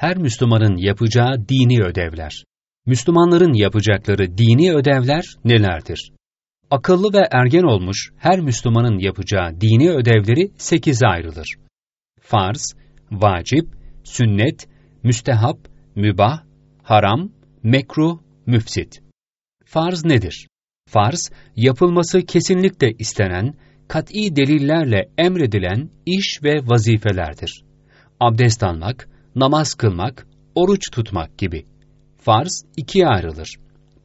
her Müslümanın yapacağı dini ödevler. Müslümanların yapacakları dini ödevler nelerdir? Akıllı ve ergen olmuş her Müslümanın yapacağı dini ödevleri sekize ayrılır. Farz, vacip, sünnet, müstehap, mübah, haram, mekruh, müfsit. Farz nedir? Farz, yapılması kesinlikle istenen, kat'i delillerle emredilen iş ve vazifelerdir. Abdest almak, namaz kılmak, oruç tutmak gibi. Farz ikiye ayrılır.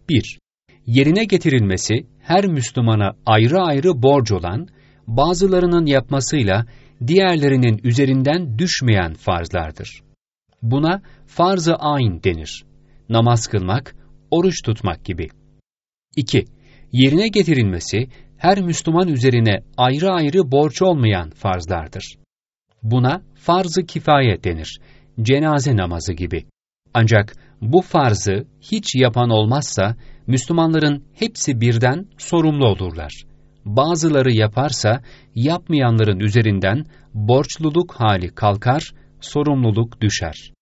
1. Yerine getirilmesi her Müslümana ayrı ayrı borç olan, bazılarının yapmasıyla diğerlerinin üzerinden düşmeyen farzlardır. Buna farz-ı ayn denir. Namaz kılmak, oruç tutmak gibi. 2. Yerine getirilmesi her Müslüman üzerine ayrı ayrı borç olmayan farzlardır. Buna farz-ı kifaye denir. Cenaze namazı gibi. Ancak bu farzı hiç yapan olmazsa Müslümanların hepsi birden sorumlu olurlar. Bazıları yaparsa yapmayanların üzerinden borçluluk hali kalkar, sorumluluk düşer.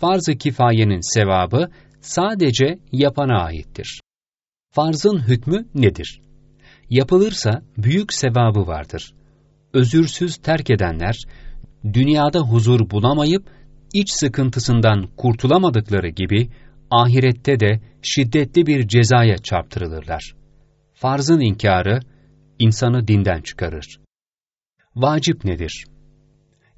Farz-ı kifayenin sevabı sadece yapana aittir. Farzın hükmü nedir? Yapılırsa büyük sevabı vardır. Özürsüz terk edenler, dünyada huzur bulamayıp iç sıkıntısından kurtulamadıkları gibi ahirette de şiddetli bir cezaya çarptırılırlar. Farzın inkarı insanı dinden çıkarır. Vacip nedir?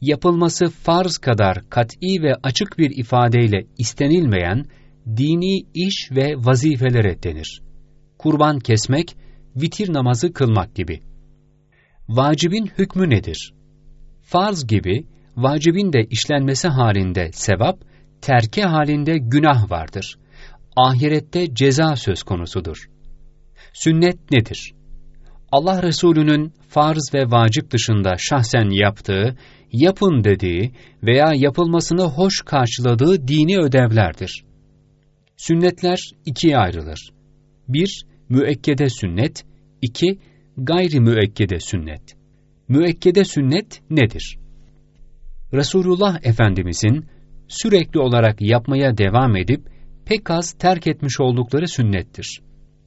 Yapılması farz kadar kat'i ve açık bir ifadeyle istenilmeyen dini iş ve vazifelere denir. Kurban kesmek, vitir namazı kılmak gibi. Vacibin hükmü nedir? Farz gibi vacibin de işlenmesi halinde sevap, terke halinde günah vardır. Ahirette ceza söz konusudur. Sünnet nedir? Allah Resulü'nün farz ve vacip dışında şahsen yaptığı, yapın dediği veya yapılmasını hoş karşıladığı dini ödevlerdir. Sünnetler ikiye ayrılır. 1- Müekkede sünnet 2- Gayri müekkede sünnet. Müekkede sünnet nedir? Resulullah Efendimizin sürekli olarak yapmaya devam edip pek az terk etmiş oldukları sünnettir.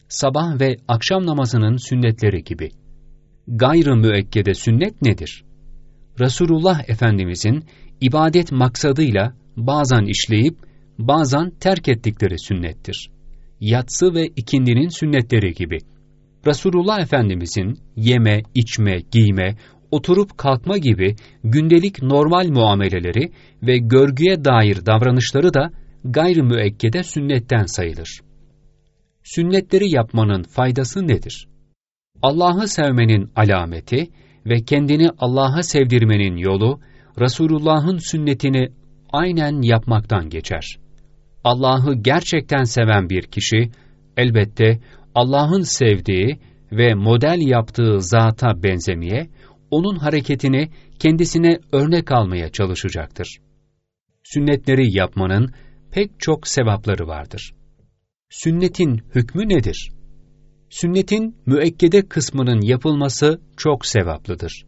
Sabah ve akşam namazının sünnetleri gibi. Gayrı müekkede sünnet nedir? Resulullah Efendimizin ibadet maksadıyla bazen işleyip bazen terk ettikleri sünnettir. Yatsı ve ikindinin sünnetleri gibi. Resulullah Efendimizin yeme, içme, giyme, oturup kalkma gibi gündelik normal muameleleri ve görgüye dair davranışları da gayrı müekkede sünnetten sayılır. Sünnetleri yapmanın faydası nedir? Allah'ı sevmenin alameti ve kendini Allah'a sevdirmenin yolu, Resulullah'ın sünnetini aynen yapmaktan geçer. Allah'ı gerçekten seven bir kişi, elbette Allah'ın sevdiği ve model yaptığı zata benzemeye, onun hareketini kendisine örnek almaya çalışacaktır. Sünnetleri yapmanın pek çok sevapları vardır. Sünnetin hükmü nedir? Sünnetin müekkede kısmının yapılması çok sevaplıdır.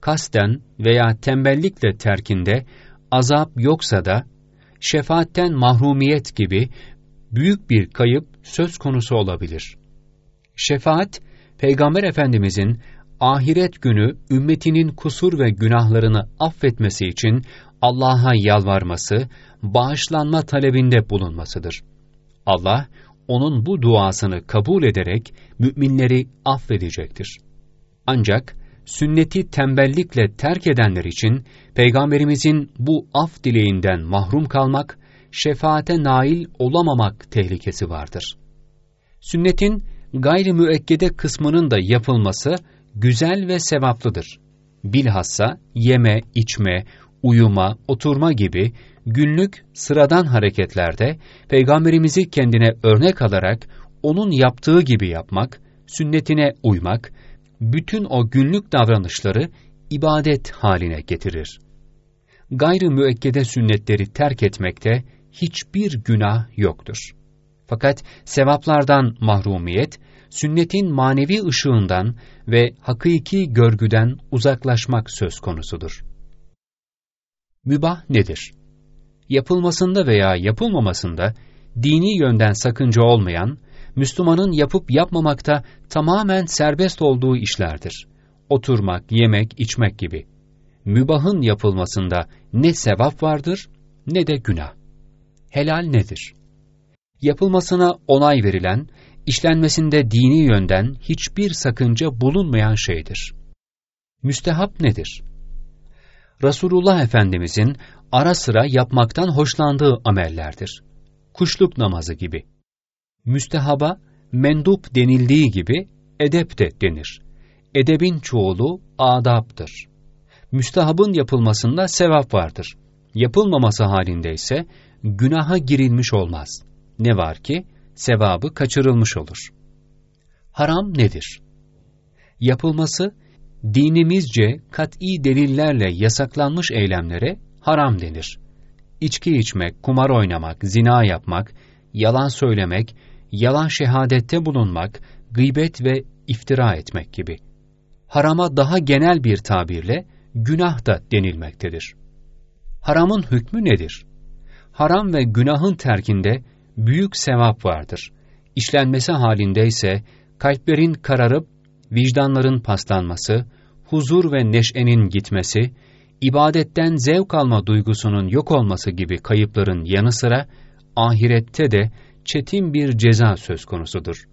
Kasten veya tembellikle terkinde azap yoksa da şefaatten mahrumiyet gibi büyük bir kayıp söz konusu olabilir. Şefaat, Peygamber Efendimizin ahiret günü ümmetinin kusur ve günahlarını affetmesi için Allah'a yalvarması, bağışlanma talebinde bulunmasıdır. Allah, onun bu duasını kabul ederek müminleri affedecektir. Ancak sünneti tembellikle terk edenler için Peygamberimizin bu af dileğinden mahrum kalmak, şefaate nail olamamak tehlikesi vardır. Sünnetin gayri müekkede kısmının da yapılması güzel ve sevaplıdır. Bilhassa yeme, içme, uyuma, oturma gibi günlük sıradan hareketlerde Peygamberimizi kendine örnek alarak onun yaptığı gibi yapmak, sünnetine uymak, bütün o günlük davranışları ibadet haline getirir. Gayrı müekkede sünnetleri terk etmekte hiçbir günah yoktur. Fakat sevaplardan mahrumiyet, sünnetin manevi ışığından ve hakiki görgüden uzaklaşmak söz konusudur. Mübah nedir? yapılmasında veya yapılmamasında dini yönden sakınca olmayan, Müslümanın yapıp yapmamakta tamamen serbest olduğu işlerdir. Oturmak, yemek, içmek gibi. Mübahın yapılmasında ne sevap vardır ne de günah. Helal nedir? Yapılmasına onay verilen, işlenmesinde dini yönden hiçbir sakınca bulunmayan şeydir. Müstehap nedir? Resulullah Efendimizin ara sıra yapmaktan hoşlandığı amellerdir. Kuşluk namazı gibi. Müstehaba, mendup denildiği gibi edep de denir. Edebin çoğulu adaptır. Müstehabın yapılmasında sevap vardır. Yapılmaması halinde ise günaha girilmiş olmaz. Ne var ki sevabı kaçırılmış olur. Haram nedir? Yapılması dinimizce kat'i delillerle yasaklanmış eylemlere haram denir. İçki içmek, kumar oynamak, zina yapmak, yalan söylemek, yalan şehadette bulunmak, gıybet ve iftira etmek gibi. Harama daha genel bir tabirle günah da denilmektedir. Haramın hükmü nedir? Haram ve günahın terkinde büyük sevap vardır. İşlenmesi halinde ise kalplerin kararıp vicdanların paslanması, huzur ve neşenin gitmesi, ibadetten zevk alma duygusunun yok olması gibi kayıpların yanı sıra ahirette de çetin bir ceza söz konusudur.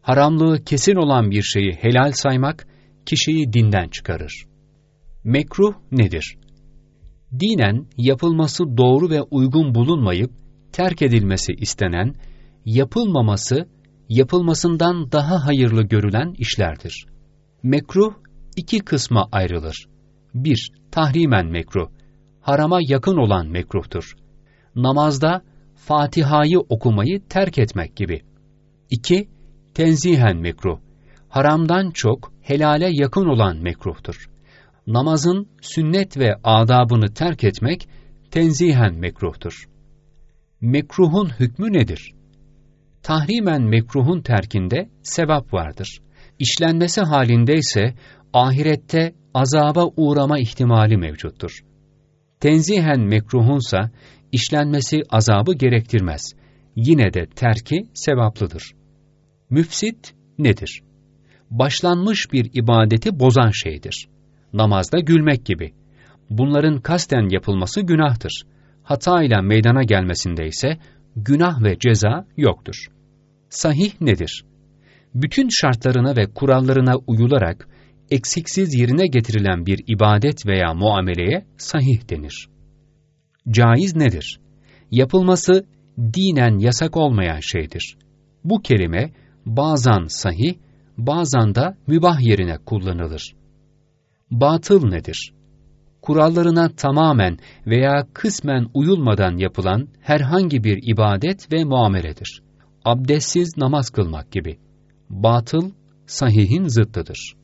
Haramlığı kesin olan bir şeyi helal saymak kişiyi dinden çıkarır. Mekruh nedir? Dinen yapılması doğru ve uygun bulunmayıp terk edilmesi istenen, yapılmaması, yapılmasından daha hayırlı görülen işlerdir. Mekruh iki kısma ayrılır. 1. Tahrimen mekruh. Harama yakın olan mekruhtur. Namazda Fatiha'yı okumayı terk etmek gibi. 2. Tenzihen mekruh. Haramdan çok helale yakın olan mekruhtur. Namazın sünnet ve adabını terk etmek tenzihen mekruhtur. Mekruhun hükmü nedir? Tahrimen mekruhun terkinde sevap vardır. İşlenmesi halinde ise ahirette azaba uğrama ihtimali mevcuttur. Tenzihen mekruhunsa işlenmesi azabı gerektirmez. Yine de terki sevaplıdır. Müfsit nedir? Başlanmış bir ibadeti bozan şeydir. Namazda gülmek gibi. Bunların kasten yapılması günahtır. Hata ile meydana gelmesinde ise günah ve ceza yoktur. Sahih nedir? Bütün şartlarına ve kurallarına uyularak eksiksiz yerine getirilen bir ibadet veya muameleye sahih denir. Caiz nedir? Yapılması dinen yasak olmayan şeydir. Bu kelime bazen sahih, bazen de mübah yerine kullanılır. Batıl nedir? Kurallarına tamamen veya kısmen uyulmadan yapılan herhangi bir ibadet ve muameledir. Abdestsiz namaz kılmak gibi. Batıl, sahihin zıttıdır.